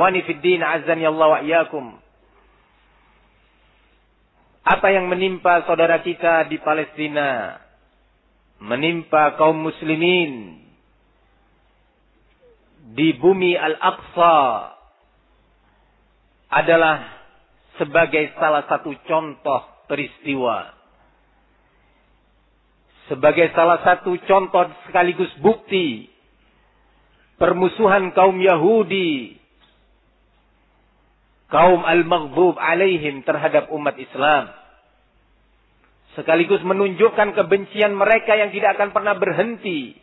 Ikhwani fid din Allah wa iyyakum. Apa yang menimpa saudara kita di Palestina, menimpa kaum muslimin di bumi Al-Aqsa adalah sebagai salah satu contoh peristiwa. Sebagai salah satu contoh sekaligus bukti permusuhan kaum Yahudi kaum al-maghdub alaihim terhadap umat Islam. Sekaligus menunjukkan kebencian mereka yang tidak akan pernah berhenti.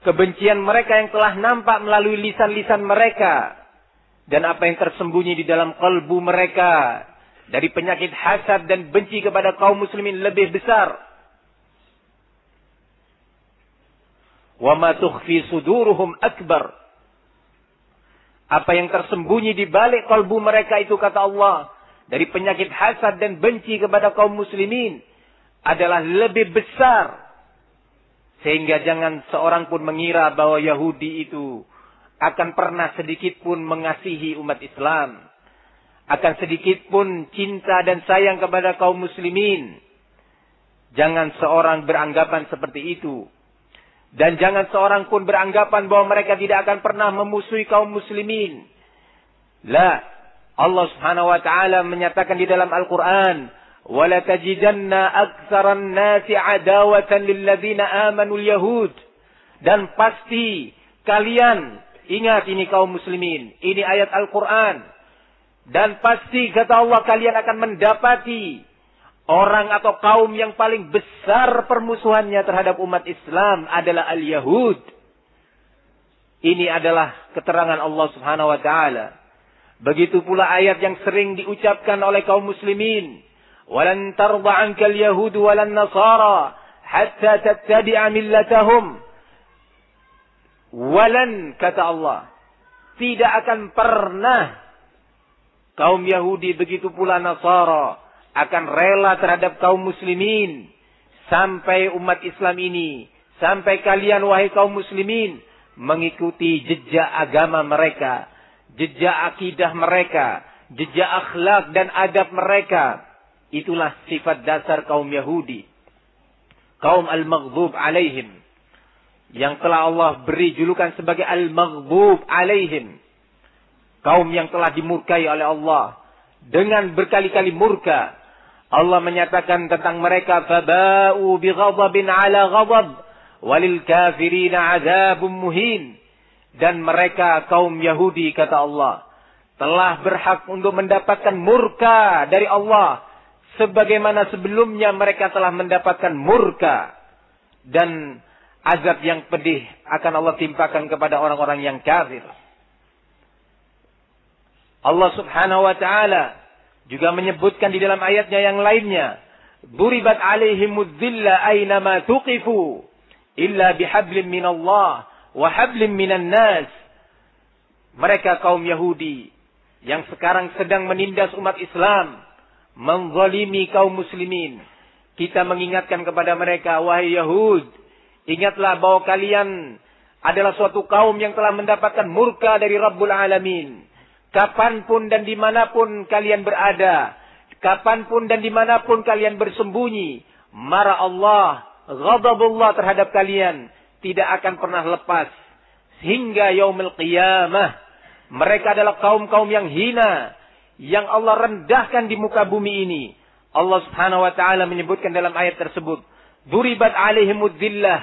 Kebencian mereka yang telah nampak melalui lisan-lisan mereka. Dan apa yang tersembunyi di dalam kalbu mereka. Dari penyakit hasad dan benci kepada kaum muslimin lebih besar. Wa ma tukhfi suduruhum akbar apa yang tersembunyi di balik kalbu mereka itu kata Allah. Dari penyakit hasad dan benci kepada kaum muslimin. Adalah lebih besar. Sehingga jangan seorang pun mengira bahwa Yahudi itu akan pernah sedikit pun mengasihi umat Islam. Akan sedikit pun cinta dan sayang kepada kaum muslimin. Jangan seorang beranggapan seperti itu. Dan jangan seorang pun beranggapan bahwa mereka tidak akan pernah memusuhi kaum muslimin. La. Allah Subhanahu wa taala menyatakan di dalam Al-Qur'an, "Wa tajidanna aktsaran nasi adawatan lilladzina amanu yahud Dan pasti kalian ingat ini kaum muslimin, ini ayat Al-Qur'an. Dan pasti kata Allah kalian akan mendapati Orang atau kaum yang paling besar permusuhannya terhadap umat Islam adalah al-Yahud. Ini adalah keterangan Allah Subhanahu wa taala. Begitu pula ayat yang sering diucapkan oleh kaum muslimin, "Walan tarda 'anka al-yahud walan nasara hatta tattabi'a millatahum." Walan kata Allah, tidak akan pernah kaum Yahudi begitu pula Nasara akan rela terhadap kaum muslimin sampai umat Islam ini sampai kalian wahai kaum muslimin mengikuti jejak agama mereka, jejak akidah mereka, jejak akhlak dan adab mereka. Itulah sifat dasar kaum Yahudi. Kaum al-maghdub alaihim. Yang telah Allah beri julukan sebagai al-maghdub alaihim. Kaum yang telah dimurkai oleh Allah. Dengan berkali-kali murka. Allah menyatakan tentang mereka faba'u bighadabin ala ghadab walil kafirina azabun muhin dan mereka kaum Yahudi kata Allah telah berhak untuk mendapatkan murka dari Allah sebagaimana sebelumnya mereka telah mendapatkan murka dan azab yang pedih akan Allah timpakan kepada orang-orang yang kafir. Allah Subhanahu wa taala juga menyebutkan di dalam ayatnya yang lainnya. Buribat alaihimud dhilla aynama tuqifu. Illa bihablim minallah wa hablim minan nas. Mereka kaum Yahudi yang sekarang sedang menindas umat Islam, menzalimi kaum muslimin. Kita mengingatkan kepada mereka, wahai Yahud, ingatlah bahwa kalian adalah suatu kaum yang telah mendapatkan murka dari Rabbul Alamin. Kapan pun dan di mana pun kalian berada. Kapan pun dan di mana pun kalian bersembunyi. Marah Allah. Ghadabullah terhadap kalian. Tidak akan pernah lepas. Hingga yaumil qiyamah. Mereka adalah kaum-kaum yang hina. Yang Allah rendahkan di muka bumi ini. Allah subhanahu wa ta'ala menyebutkan dalam ayat tersebut. Duribat alaihimudillah.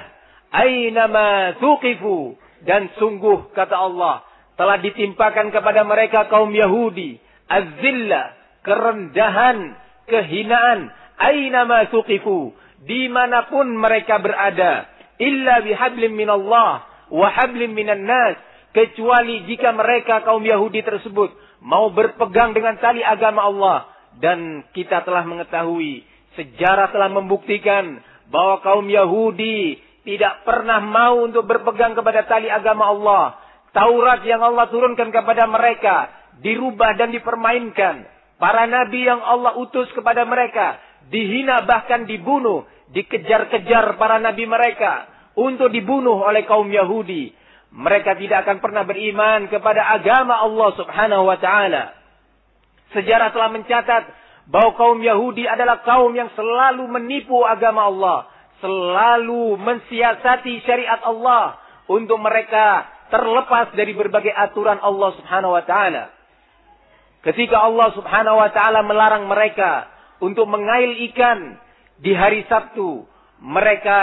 Aynama tuqifu. Dan sungguh kata Allah telah ditimpakan kepada mereka kaum Yahudi. Azillah kerendahan kehinaan. Aina ma suqifu? Di mana pun mereka berada. Illa bihablim minallah wa hablim minan nas. Kecuali jika mereka kaum Yahudi tersebut mau berpegang dengan tali agama Allah. Dan kita telah mengetahui sejarah telah membuktikan bahwa kaum Yahudi tidak pernah mau untuk berpegang kepada tali agama Allah Taurat yang Allah turunkan kepada mereka dirubah dan dipermainkan. Para nabi yang Allah utus kepada mereka dihina bahkan dibunuh, dikejar-kejar para nabi mereka untuk dibunuh oleh kaum Yahudi. Mereka tidak akan pernah beriman kepada agama Allah subhanahu wa ta'ala. Sejarah telah mencatat bahwa kaum Yahudi adalah kaum yang selalu menipu agama Allah. Selalu mensiasati syariat Allah. Untuk mereka terlepas dari berbagai aturan Allah subhanahu wa ta'ala. Ketika Allah subhanahu wa ta'ala melarang mereka untuk mengail ikan di hari Sabtu. Mereka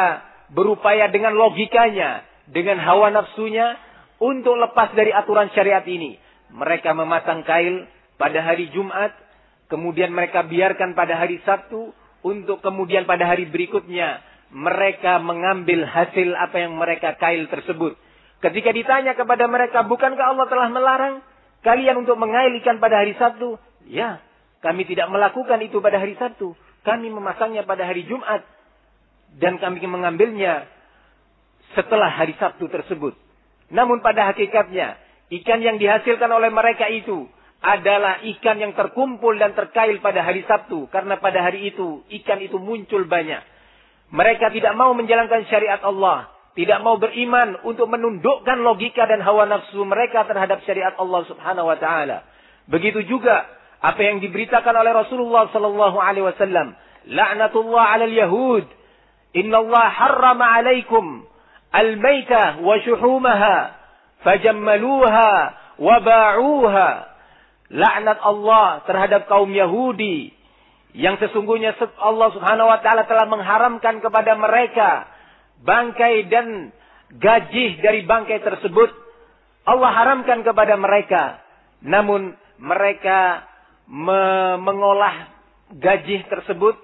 berupaya dengan logikanya dengan hawa nafsunya untuk lepas dari aturan syariat ini. Mereka memasang kail pada hari Jumat, kemudian mereka biarkan pada hari Sabtu, untuk kemudian pada hari berikutnya mereka mengambil hasil apa yang mereka kail tersebut. Ketika ditanya kepada mereka, bukankah Allah telah melarang kalian untuk mengailikan pada hari Sabtu? Ya, kami tidak melakukan itu pada hari Sabtu. Kami memasangnya pada hari Jumat. Dan kami mengambilnya setelah hari Sabtu tersebut. Namun pada hakikatnya, ikan yang dihasilkan oleh mereka itu adalah ikan yang terkumpul dan terkail pada hari Sabtu. Karena pada hari itu, ikan itu muncul banyak. Mereka tidak mau menjalankan syariat Allah. Tidak mau beriman untuk menundukkan logika dan hawa nafsu mereka terhadap syariat Allah subhanahu wa ta'ala. Begitu juga apa yang diberitakan oleh Rasulullah sallallahu alaihi wasallam. La'natullah 'alal yahud. Inna Allah harrama 'alaikum al-maitah wa syuhumaha fajammaluha wa ba'uha laknat Allah terhadap kaum Yahudi yang sesungguhnya Allah Subhanahu wa taala telah mengharamkan kepada mereka bangkai dan gaji dari bangkai tersebut Allah haramkan kepada mereka namun mereka me mengolah gaji tersebut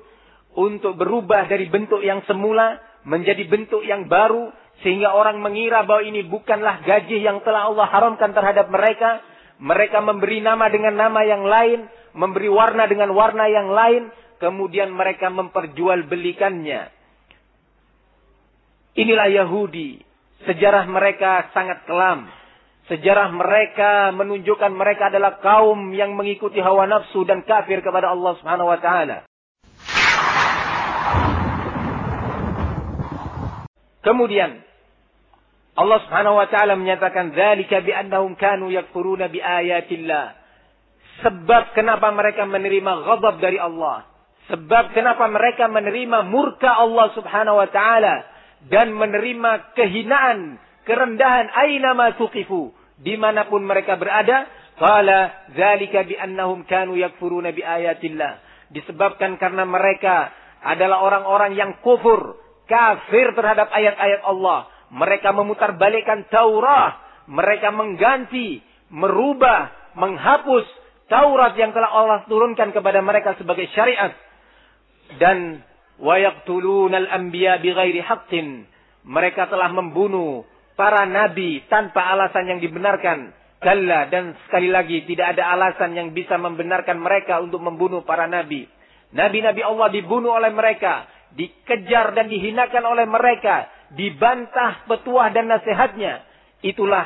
untuk berubah dari bentuk yang semula menjadi bentuk yang baru sehingga orang mengira bahwa ini bukanlah gaji yang telah Allah haramkan terhadap mereka. Mereka memberi nama dengan nama yang lain. Memberi warna dengan warna yang lain. Kemudian mereka memperjualbelikannya. Inilah Yahudi. Sejarah mereka sangat kelam. Sejarah mereka menunjukkan mereka adalah kaum yang mengikuti hawa nafsu dan kafir kepada Allah Subhanahu wa taala. Kemudian Allah Subhanahu wa taala menyatakan dzalika bi annahum kanu yakfuruna bi ayatillah. Sebab kenapa mereka menerima ghadab dari Allah. Sebab kenapa mereka menerima murka Allah Subhanahu wa taala dan menerima kehinaan, kerendahan aina ma tuqifu, di mana pun mereka berada, qala dzalika bi annahum kanu yakfuruna bi ayatillah. Disebabkan karena mereka adalah orang-orang yang kufur, kafir terhadap ayat-ayat Allah mereka memutarbalikkan Taurat. Mereka mengganti, merubah, menghapus Taurat yang telah Allah turunkan kepada mereka sebagai syariat. Dan wa yaqtulunal bi bighairi. Mereka telah membunuh para nabi tanpa alasan yang dibenarkan. Kalla dan sekali lagi tidak ada alasan yang bisa membenarkan mereka untuk membunuh para nabi. Nabi-nabi Allah dibunuh oleh mereka, dikejar dan dihinakan oleh mereka, dibantah petuah dan nasihatnya. Itulah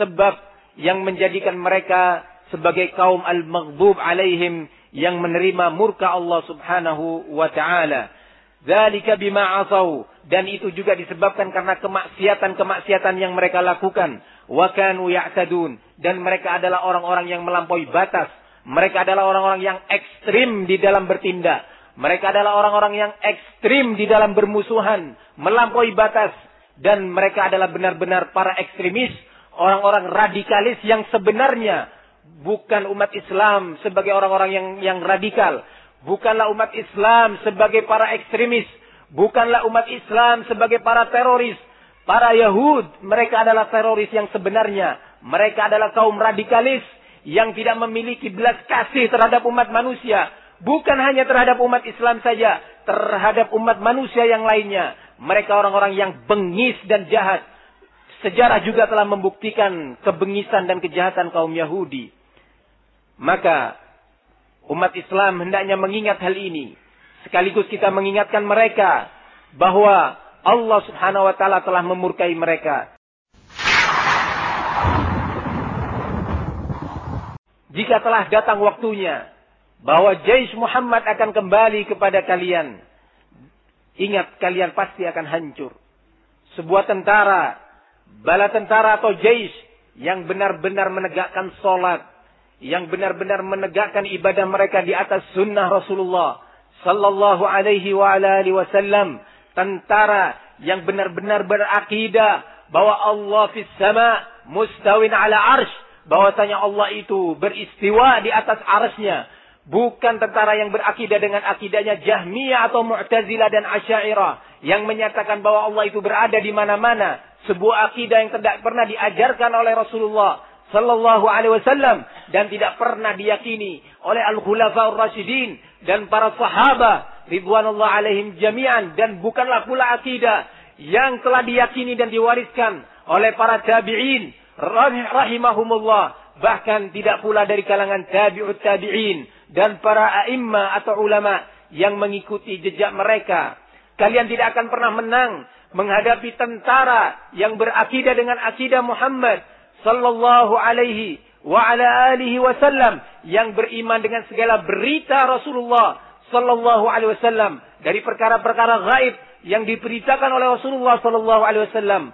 sebab yang menjadikan mereka sebagai kaum al-maghdub alaihim yang menerima murka Allah Subhanahu wa taala. Dzalika bima asau dan itu juga disebabkan karena kemaksiatan-kemaksiatan yang mereka lakukan. Wa kanu ya'tadun dan mereka adalah orang-orang yang melampaui batas. Mereka adalah orang-orang yang ekstrim di dalam bertindak. Mereka adalah orang-orang yang ekstrim di dalam bermusuhan, melampaui batas. Dan mereka adalah benar-benar para ekstremis, orang-orang radikalis yang sebenarnya bukan umat Islam sebagai orang-orang yang yang radikal. Bukanlah umat Islam sebagai para ekstremis. Bukanlah umat Islam sebagai para teroris. Para Yahud, mereka adalah teroris yang sebenarnya. Mereka adalah kaum radikalis yang tidak memiliki belas kasih terhadap umat manusia Bukan hanya terhadap umat Islam saja, terhadap umat manusia yang lainnya. Mereka orang-orang yang bengis dan jahat. Sejarah juga telah membuktikan kebengisan dan kejahatan kaum Yahudi. Maka umat Islam hendaknya mengingat hal ini. Sekaligus kita mengingatkan mereka bahwa Allah Subhanahu wa taala telah memurkai mereka. Jika telah datang waktunya bahwa Jais Muhammad akan kembali kepada kalian. Ingat kalian pasti akan hancur. Sebuah tentara bala tentara atau jais yang benar-benar menegakkan solat, yang benar-benar menegakkan ibadah mereka di atas sunnah Rasulullah sallallahu alaihi wa alihi wasallam, tentara yang benar-benar berakidah bahwa Allah fis sama mustawin ala arsh, bahwasanya Allah itu beristiwa di atas arsnya, bukan tentara yang berakidah dengan akidahnya Jahmiyah atau Mu'tazilah dan Asy'ariyah yang menyatakan bahwa Allah itu berada di mana-mana, sebuah akidah yang tidak pernah diajarkan oleh Rasulullah sallallahu alaihi wasallam. Dan tidak pernah diyakini oleh al-khulafaur rasyidin dan para sahabat ridwanullah alaihim jami'an. Dan bukanlah pula akidah yang telah diyakini dan diwariskan oleh para tabi'in. Rahimahumullah. Bahkan tidak pula dari kalangan tabi'ut tabi'in dan para a'imma atau ulama yang mengikuti jejak mereka. Kalian tidak akan pernah menang menghadapi tentara yang berakidah dengan akidah Muhammad sallallahu alaihi wa ala alihi wasallam yang beriman dengan segala berita Rasulullah sallallahu alaihi wasallam dari perkara-perkara gaib yang diberitakan oleh Rasulullah sallallahu alaihi wasallam.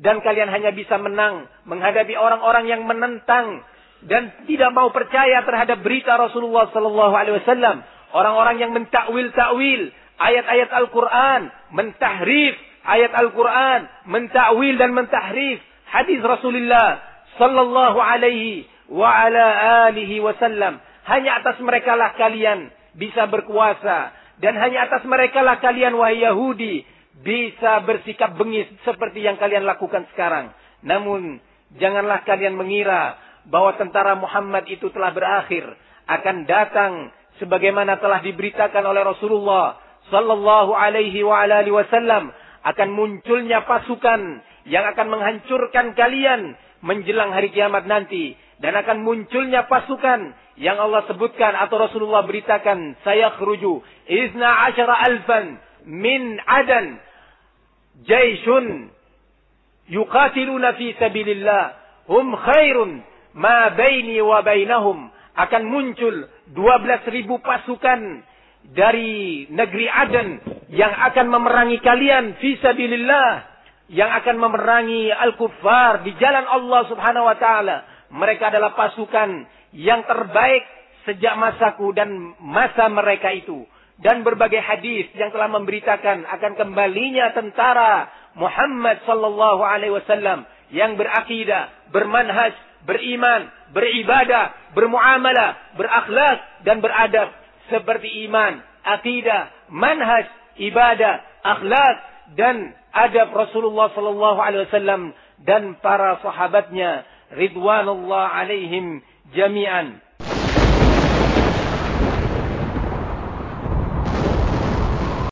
Dan kalian hanya bisa menang menghadapi orang-orang yang menentang dan tidak mau percaya terhadap berita Rasulullah sallallahu alaihi wasallam. Orang-orang yang mentakwil-takwil ayat-ayat Al-Qur'an mentahrif ayat Al-Quran, mentakwil dan mentahrif hadis Rasulullah sallallahu alaihi wa ala alihi wasallam. Hanya atas mereka lah kalian bisa berkuasa dan hanya atas mereka lah kalian wahai Yahudi bisa bersikap bengis seperti yang kalian lakukan sekarang. Namun janganlah kalian mengira bahwa tentara Muhammad itu telah berakhir akan datang sebagaimana telah diberitakan oleh Rasulullah sallallahu alaihi wa alihi wasallam akan munculnya pasukan yang akan menghancurkan kalian menjelang hari kiamat nanti dan akan munculnya pasukan yang Allah sebutkan atau Rasulullah beritakan saya khruju izna asyara alfan min adan jaisun yuqatiluna fi sabilillah. Hum khairun ma baini wa bainahum. Akan muncul 12 ribu pasukan dari negeri Aden yang akan memerangi kalian fisabilillah yang akan memerangi al-kuffar di jalan Allah Subhanahu wa taala. Mereka adalah pasukan yang terbaik sejak masaku dan masa mereka itu. Dan berbagai hadis yang telah memberitakan akan kembalinya tentara Muhammad sallallahu alaihi wasallam yang berakidah, bermanhaj, beriman, beribadah, bermuamalah, berakhlak dan beradab seperti iman, akidah, manhaj, ibadah, akhlak dan adab Rasulullah sallallahu alaihi wasallam dan para sahabatnya ridwanullah alaihim jami'an.